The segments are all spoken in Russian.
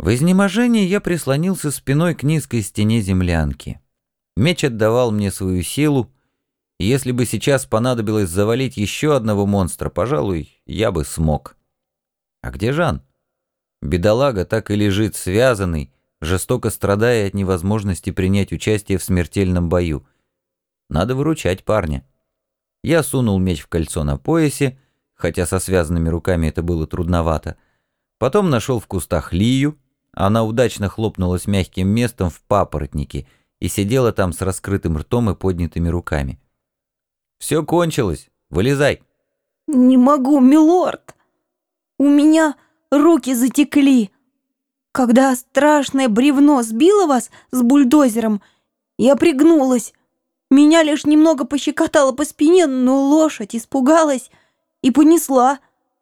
В изнеможении я прислонился спиной к низкой стене землянки. Меч отдавал мне свою силу, и если бы сейчас понадобилось завалить еще одного монстра, пожалуй, я бы смог. А где Жан? Бедолага так и лежит связанный, жестоко страдая от невозможности принять участие в смертельном бою. Надо выручать парня. Я сунул меч в кольцо на поясе, хотя со связанными руками это было трудновато. Потом нашел в кустах Лию, она удачно хлопнулась мягким местом в папоротнике и сидела там с раскрытым ртом и поднятыми руками. «Все кончилось. Вылезай!» «Не могу, милорд! У меня руки затекли. Когда страшное бревно сбило вас с бульдозером, я пригнулась. Меня лишь немного пощекотало по спине, но лошадь испугалась и понесла».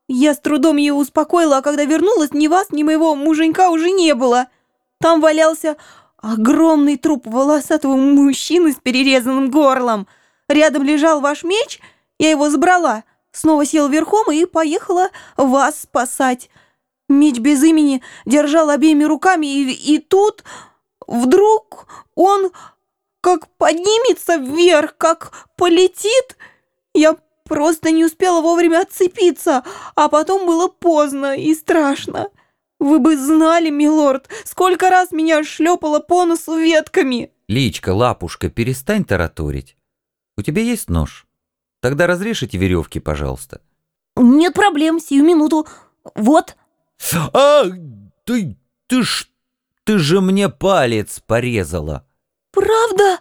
Я с трудом ее успокоила, а когда вернулась, ни вас, ни моего муженька уже не было. Там валялся огромный труп волосатого мужчины с перерезанным горлом. Рядом лежал ваш меч, я его забрала, снова села верхом и поехала вас спасать. Меч без имени держал обеими руками, и, и тут вдруг он как поднимется вверх, как полетит. Я Просто не успела вовремя отцепиться, а потом было поздно и страшно. Вы бы знали, милорд, сколько раз меня шлепало по носу ветками. Личка, лапушка, перестань тараторить. У тебя есть нож? Тогда разрежь эти веревки, пожалуйста. Нет проблем, сию минуту. Вот. А, ты, ты ж, ты же мне палец порезала. Правда?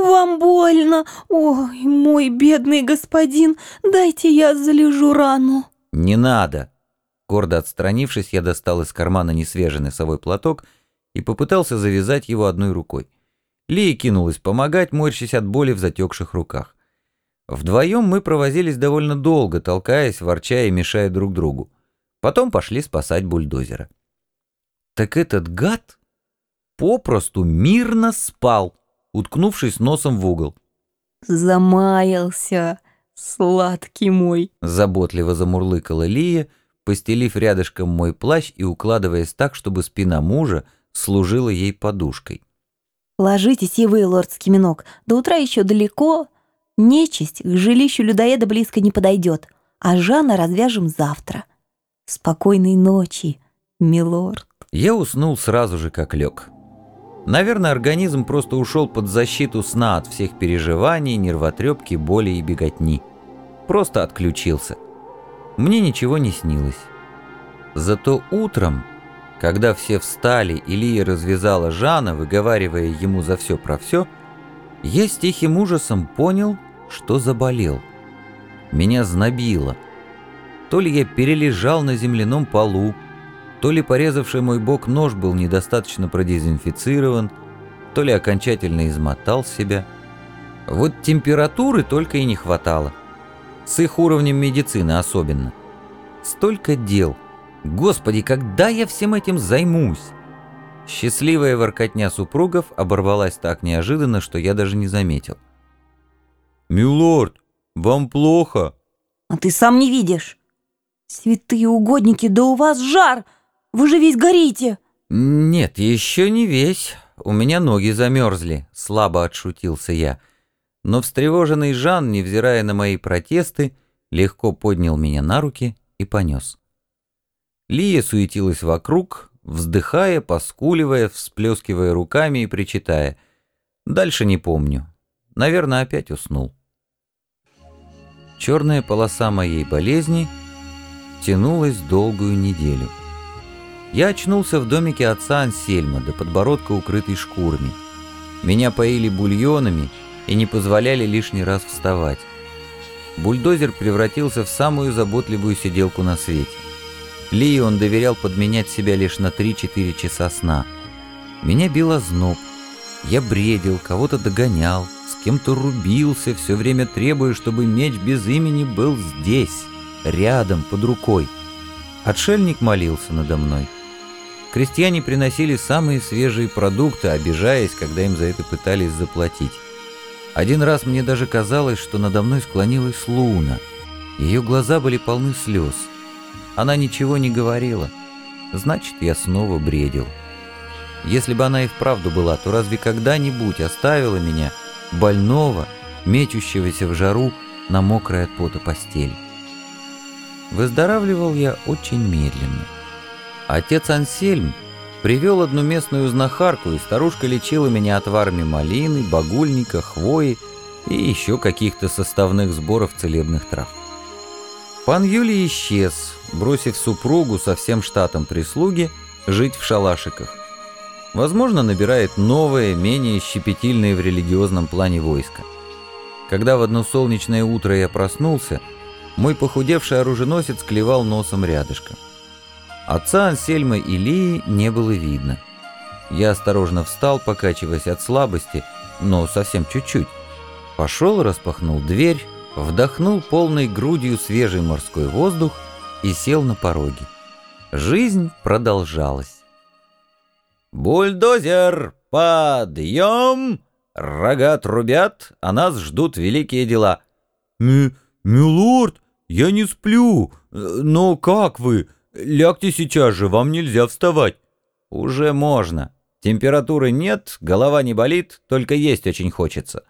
«Вам больно? Ой, мой бедный господин, дайте я залежу рану». «Не надо». Гордо отстранившись, я достал из кармана несвежий носовой платок и попытался завязать его одной рукой. Лия кинулась помогать, морщась от боли в затекших руках. Вдвоем мы провозились довольно долго, толкаясь, ворча и мешая друг другу. Потом пошли спасать бульдозера. Так этот гад попросту мирно спал уткнувшись носом в угол. «Замаялся, сладкий мой!» Заботливо замурлыкала Лия, постелив рядышком мой плащ и укладываясь так, чтобы спина мужа служила ей подушкой. «Ложитесь и вы, лорд Скиминок, до утра еще далеко. Нечисть к жилищу людоеда близко не подойдет, а Жана развяжем завтра. Спокойной ночи, милорд». Я уснул сразу же, как лег. Наверное, организм просто ушел под защиту сна от всех переживаний, нервотрепки, боли и беготни. Просто отключился. Мне ничего не снилось. Зато утром, когда все встали и Лия развязала Жана, выговаривая ему за все про все, я с тихим ужасом понял, что заболел. Меня знобило. То ли я перележал на земляном полу, то ли порезавший мой бок нож был недостаточно продезинфицирован, то ли окончательно измотал себя. Вот температуры только и не хватало. С их уровнем медицины особенно. Столько дел. Господи, когда я всем этим займусь? Счастливая воркотня супругов оборвалась так неожиданно, что я даже не заметил. «Милорд, вам плохо?» «А ты сам не видишь. Святые угодники, да у вас жар!» Вы же весь горите!» «Нет, еще не весь. У меня ноги замерзли», — слабо отшутился я. Но встревоженный Жан, невзирая на мои протесты, легко поднял меня на руки и понес. Лия суетилась вокруг, вздыхая, поскуливая, всплескивая руками и причитая. Дальше не помню. Наверное, опять уснул. Черная полоса моей болезни тянулась долгую неделю. Я очнулся в домике отца Ансельма, до подбородка укрытый шкурами. Меня поили бульонами и не позволяли лишний раз вставать. Бульдозер превратился в самую заботливую сиделку на свете. Лии он доверял подменять себя лишь на 3-4 часа сна. Меня било зноб. Я бредил, кого-то догонял, с кем-то рубился, все время требуя, чтобы меч без имени был здесь, рядом, под рукой. Отшельник молился надо мной. Крестьяне приносили самые свежие продукты, обижаясь, когда им за это пытались заплатить. Один раз мне даже казалось, что надо мной склонилась Луна. Ее глаза были полны слез. Она ничего не говорила. Значит, я снова бредил. Если бы она и вправду была, то разве когда-нибудь оставила меня, больного, мечущегося в жару, на мокрой от пота постели? Выздоравливал я очень медленно. Отец Ансельм привел одну местную знахарку, и старушка лечила меня отварами малины, багульника, хвои и еще каких-то составных сборов целебных трав. Пан Юлий исчез, бросив супругу со всем штатом прислуги жить в шалашиках. Возможно, набирает новое, менее щепетильное в религиозном плане войско. Когда в одно солнечное утро я проснулся, мой похудевший оруженосец клевал носом рядышком. Отца Ансельма и Лии не было видно. Я осторожно встал, покачиваясь от слабости, но совсем чуть-чуть. Пошел, распахнул дверь, вдохнул полной грудью свежий морской воздух и сел на пороге. Жизнь продолжалась. «Бульдозер, подъем! Рога трубят, а нас ждут великие дела». «Ми... милорд, я не сплю. Но как вы? Лягте сейчас же, вам нельзя вставать». «Уже можно. Температуры нет, голова не болит, только есть очень хочется».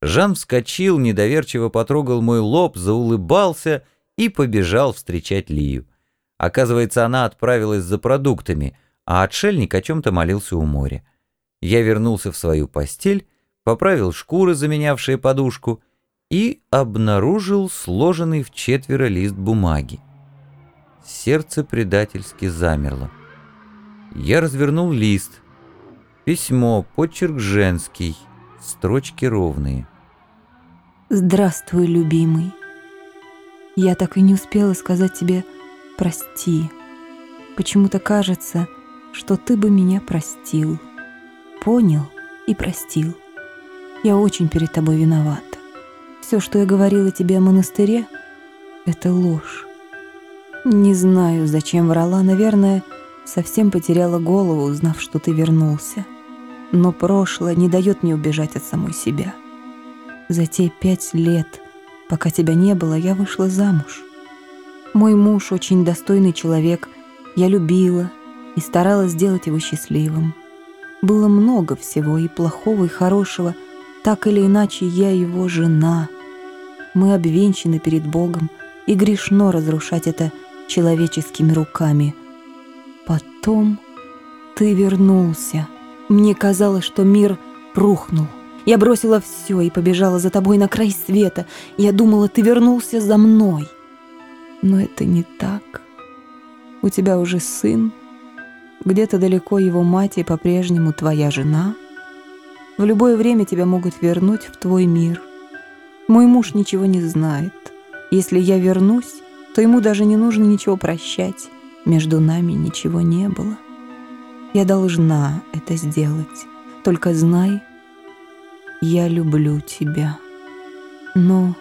Жан вскочил, недоверчиво потрогал мой лоб, заулыбался и побежал встречать Лию. Оказывается, она отправилась за продуктами, а отшельник о чем-то молился у моря. Я вернулся в свою постель, поправил шкуры, заменявшие подушку, и обнаружил сложенный в четверо лист бумаги. Сердце предательски замерло. Я развернул лист. Письмо, почерк женский — Строчки ровные. Здравствуй, любимый. Я так и не успела сказать тебе «прости». Почему-то кажется, что ты бы меня простил. Понял и простил. Я очень перед тобой виновата. Все, что я говорила тебе о монастыре, это ложь. Не знаю, зачем врала, наверное, совсем потеряла голову, узнав, что ты вернулся но прошлое не дает мне убежать от самой себя. За те пять лет, пока тебя не было, я вышла замуж. Мой муж очень достойный человек, я любила и старалась сделать его счастливым. Было много всего и плохого, и хорошего, так или иначе я его жена. Мы обвенчаны перед Богом, и грешно разрушать это человеческими руками. Потом ты вернулся — мне казалось, что мир рухнул. Я бросила все и побежала за тобой на край света. Я думала, ты вернулся за мной. Но это не так. У тебя уже сын. Где-то далеко его мать и по-прежнему твоя жена. В любое время тебя могут вернуть в твой мир. Мой муж ничего не знает. Если я вернусь, то ему даже не нужно ничего прощать. Между нами ничего не было. Я должна это сделать. Только знай, я люблю тебя. Но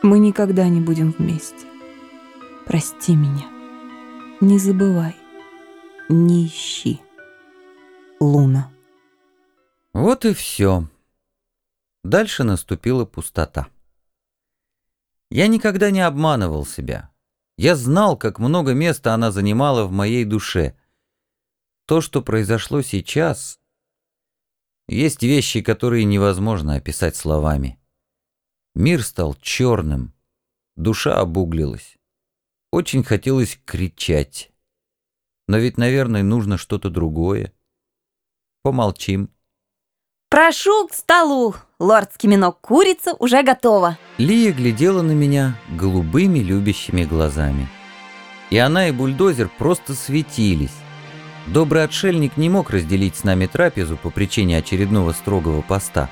мы никогда не будем вместе. Прости меня. Не забывай. Не ищи. Луна. Вот и все. Дальше наступила пустота. Я никогда не обманывал себя. Я знал, как много места она занимала в моей душе — то, что произошло сейчас, есть вещи, которые невозможно описать словами. Мир стал черным, душа обуглилась. Очень хотелось кричать. Но ведь, наверное, нужно что-то другое. Помолчим. «Прошу к столу! Лордский минок курица уже готова!» Лия глядела на меня голубыми любящими глазами. И она, и бульдозер просто светились. Добрый отшельник не мог разделить с нами трапезу по причине очередного строгого поста.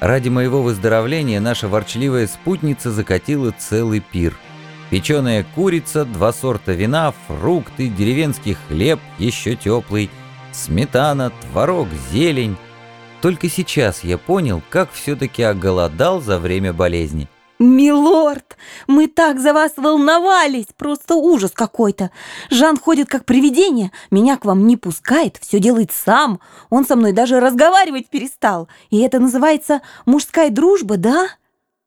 Ради моего выздоровления наша ворчливая спутница закатила целый пир. Печеная курица, два сорта вина, фрукты, деревенский хлеб, еще теплый, сметана, творог, зелень. Только сейчас я понял, как все-таки оголодал за время болезни. «Милорд, мы так за вас волновались! Просто ужас какой-то! Жан ходит как привидение, меня к вам не пускает, все делает сам. Он со мной даже разговаривать перестал. И это называется мужская дружба, да?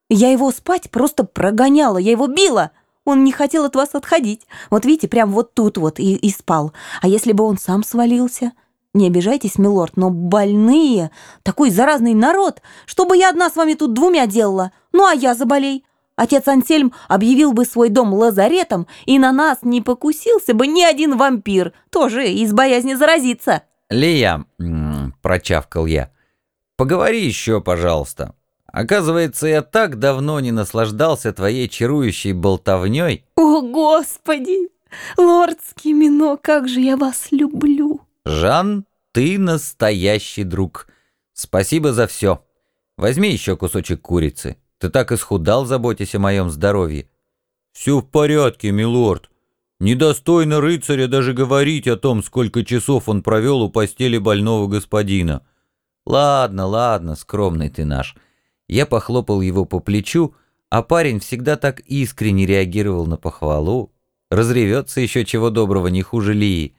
Я его спать просто прогоняла, я его била. Он не хотел от вас отходить. Вот видите, прям вот тут вот и, и спал. А если бы он сам свалился? Не обижайтесь, милорд, но больные, такой заразный народ, чтобы я одна с вами тут двумя делала. Ну а я заболей. Отец Ансельм объявил бы свой дом лазаретом, и на нас не покусился бы ни один вампир, тоже из боязни заразиться. «Лия», — прочавкал я, — «поговори еще, пожалуйста. Оказывается, я так давно не наслаждался твоей чарующей болтовней». «О, Господи! Лорд Скимино, как же я вас люблю!» «Жан, ты настоящий друг. Спасибо за все. Возьми еще кусочек курицы. Ты так исхудал, заботясь о моем здоровье». «Все в порядке, милорд. Недостойно рыцаря даже говорить о том, сколько часов он провел у постели больного господина». «Ладно, ладно, скромный ты наш». Я похлопал его по плечу, а парень всегда так искренне реагировал на похвалу. Разревется еще чего доброго, не хуже Лии.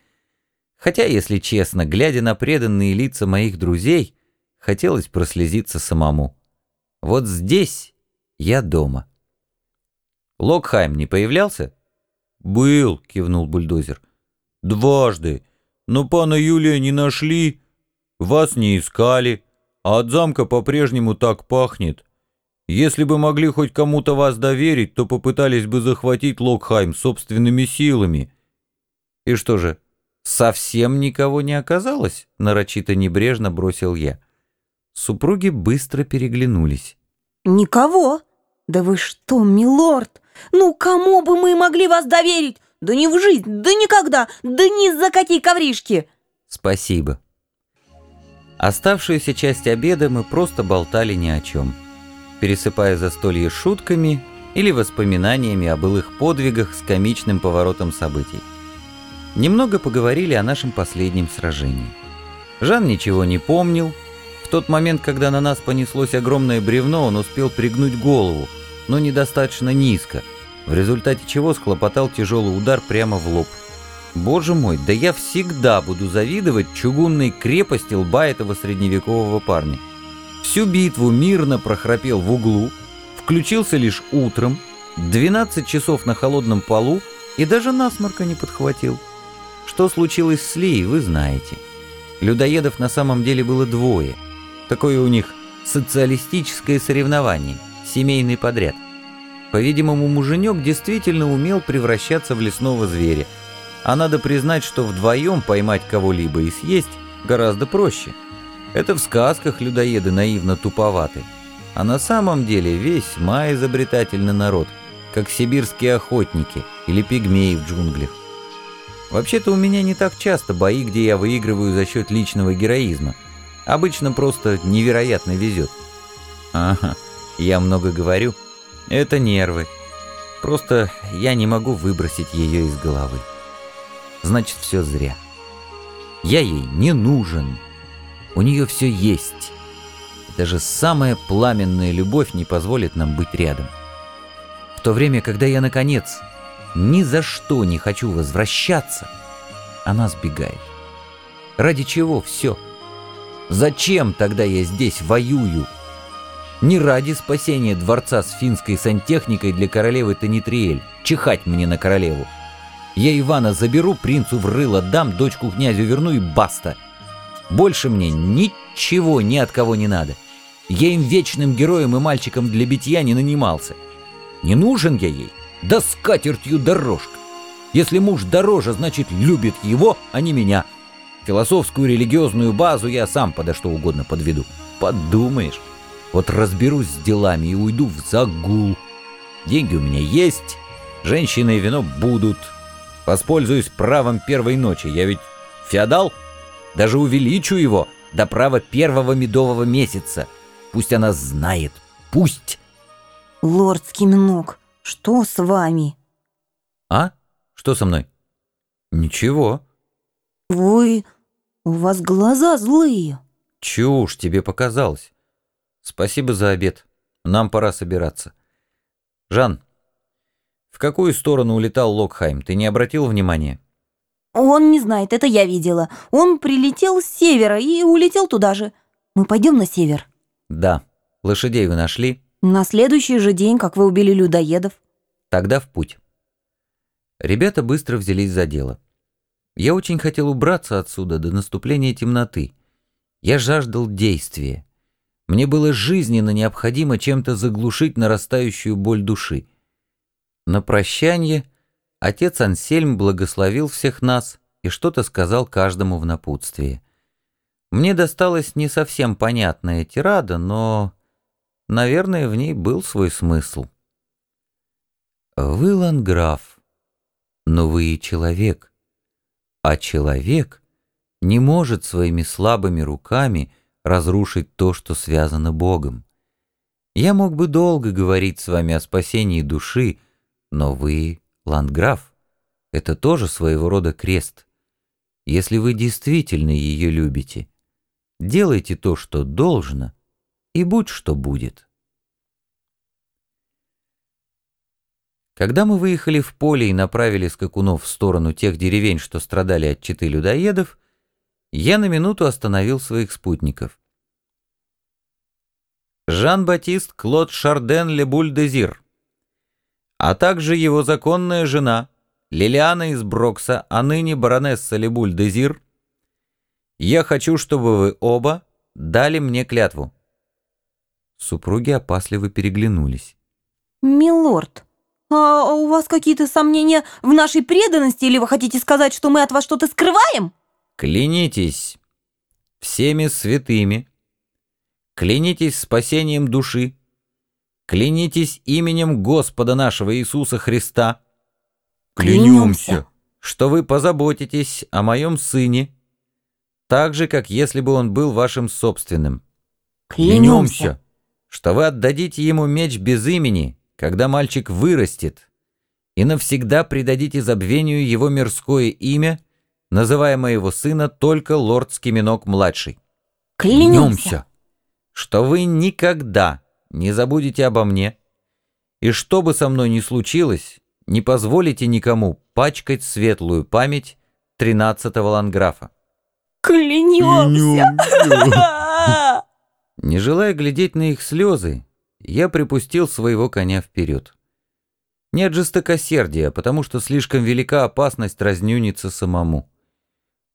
Хотя, если честно, глядя на преданные лица моих друзей, хотелось прослезиться самому. Вот здесь я дома. Локхайм не появлялся? «Был», — кивнул бульдозер. «Дважды. Но пана Юлия не нашли, вас не искали, а от замка по-прежнему так пахнет. Если бы могли хоть кому-то вас доверить, то попытались бы захватить Локхайм собственными силами». «И что же, совсем никого не оказалось?» — нарочито небрежно бросил я. Супруги быстро переглянулись. «Никого? Да вы что, милорд? Ну, кому бы мы могли вас доверить? Да не в жизнь, да никогда, да ни за какие ковришки!» «Спасибо». Оставшуюся часть обеда мы просто болтали ни о чем, пересыпая застолье шутками или воспоминаниями о былых подвигах с комичным поворотом событий. Немного поговорили о нашем последнем сражении. Жан ничего не помнил, в тот момент, когда на нас понеслось огромное бревно, он успел пригнуть голову, но недостаточно низко, в результате чего схлопотал тяжелый удар прямо в лоб. Боже мой, да я всегда буду завидовать чугунной крепости лба этого средневекового парня. Всю битву мирно прохрапел в углу, включился лишь утром, 12 часов на холодном полу и даже насморка не подхватил. Что случилось с Ли, вы знаете. Людоедов на самом деле было двое – Такое у них социалистическое соревнование, семейный подряд. По-видимому, муженек действительно умел превращаться в лесного зверя. А надо признать, что вдвоем поймать кого-либо и съесть гораздо проще. Это в сказках людоеды наивно туповаты. А на самом деле весьма изобретательный народ, как сибирские охотники или пигмеи в джунглях. Вообще-то у меня не так часто бои, где я выигрываю за счет личного героизма – Обычно просто невероятно везет. Ага, я много говорю. Это нервы. Просто я не могу выбросить ее из головы. Значит, все зря. Я ей не нужен. У нее все есть. Даже самая пламенная любовь не позволит нам быть рядом. В то время, когда я, наконец, ни за что не хочу возвращаться, она сбегает. Ради чего все? Зачем тогда я здесь воюю? Не ради спасения дворца с финской сантехникой для королевы Танитриэль. Чихать мне на королеву. Я Ивана заберу, принцу в рыло дам, дочку князю верну и баста. Больше мне ничего ни от кого не надо. Я им вечным героем и мальчиком для битья не нанимался. Не нужен я ей, да с катертью дорожка. Если муж дороже, значит любит его, а не меня. Философскую религиозную базу я сам подо что угодно подведу. Подумаешь, вот разберусь с делами и уйду в загул. Деньги у меня есть, женщины и вино будут. Воспользуюсь правом первой ночи. Я ведь феодал. Даже увеличу его до права первого медового месяца. Пусть она знает. Пусть. Лорд Скиминок, что с вами? А? Что со мной? Ничего. Вы у вас глаза злые. Чушь тебе показалось. Спасибо за обед. Нам пора собираться. Жан, в какую сторону улетал Локхайм? Ты не обратил внимания? Он не знает, это я видела. Он прилетел с севера и улетел туда же. Мы пойдем на север? Да. Лошадей вы нашли? На следующий же день, как вы убили людоедов. Тогда в путь. Ребята быстро взялись за дело. Я очень хотел убраться отсюда до наступления темноты. Я жаждал действия. Мне было жизненно необходимо чем-то заглушить нарастающую боль души. На прощание отец Ансельм благословил всех нас и что-то сказал каждому в напутствие. Мне досталась не совсем понятная тирада, но, наверное, в ней был свой смысл. Вы ланграф, но вы и человек, а человек не может своими слабыми руками разрушить то, что связано Богом. Я мог бы долго говорить с вами о спасении души, но вы ландграф. Это тоже своего рода крест. Если вы действительно ее любите, делайте то, что должно, и будь что будет. Когда мы выехали в поле и направили скакунов в сторону тех деревень, что страдали от читы людоедов, я на минуту остановил своих спутников. Жан-Батист Клод Шарден Лебуль-Дезир, а также его законная жена Лилиана из Брокса, а ныне баронесса Лебуль-Дезир, я хочу, чтобы вы оба дали мне клятву. Супруги опасливо переглянулись. «Милорд, а у вас какие-то сомнения в нашей преданности, или вы хотите сказать, что мы от вас что-то скрываем?» Клянитесь всеми святыми, клянитесь спасением души, клянитесь именем Господа нашего Иисуса Христа. Клянемся. что вы позаботитесь о моем сыне, так же, как если бы он был вашим собственным. Клянемся. Что вы отдадите ему меч без имени, когда мальчик вырастет, и навсегда предадите забвению его мирское имя — называя моего сына только лорд Скиминок-младший. Клянемся. что вы никогда не забудете обо мне, и что бы со мной ни случилось, не позволите никому пачкать светлую память тринадцатого ланграфа. Клянемся. Не желая глядеть на их слезы, я припустил своего коня вперед. Не от жестокосердия, а потому что слишком велика опасность разнюниться самому.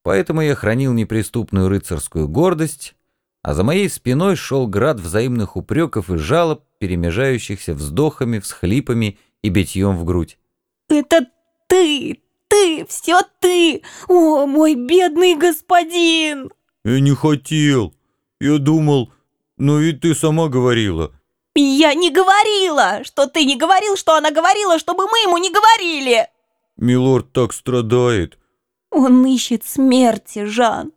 Поэтому я хранил неприступную рыцарскую гордость, а за моей спиной шел град взаимных упреков и жалоб, перемежающихся вздохами, всхлипами и битьем в грудь. «Это ты! Ты! Все ты! О, мой бедный господин!» «Я не хотел. Я думал... Ну и ты сама говорила». «Я не говорила! Что ты не говорил, что она говорила, чтобы мы ему не говорили!» «Милорд так страдает. Он ищет смерти, Жан.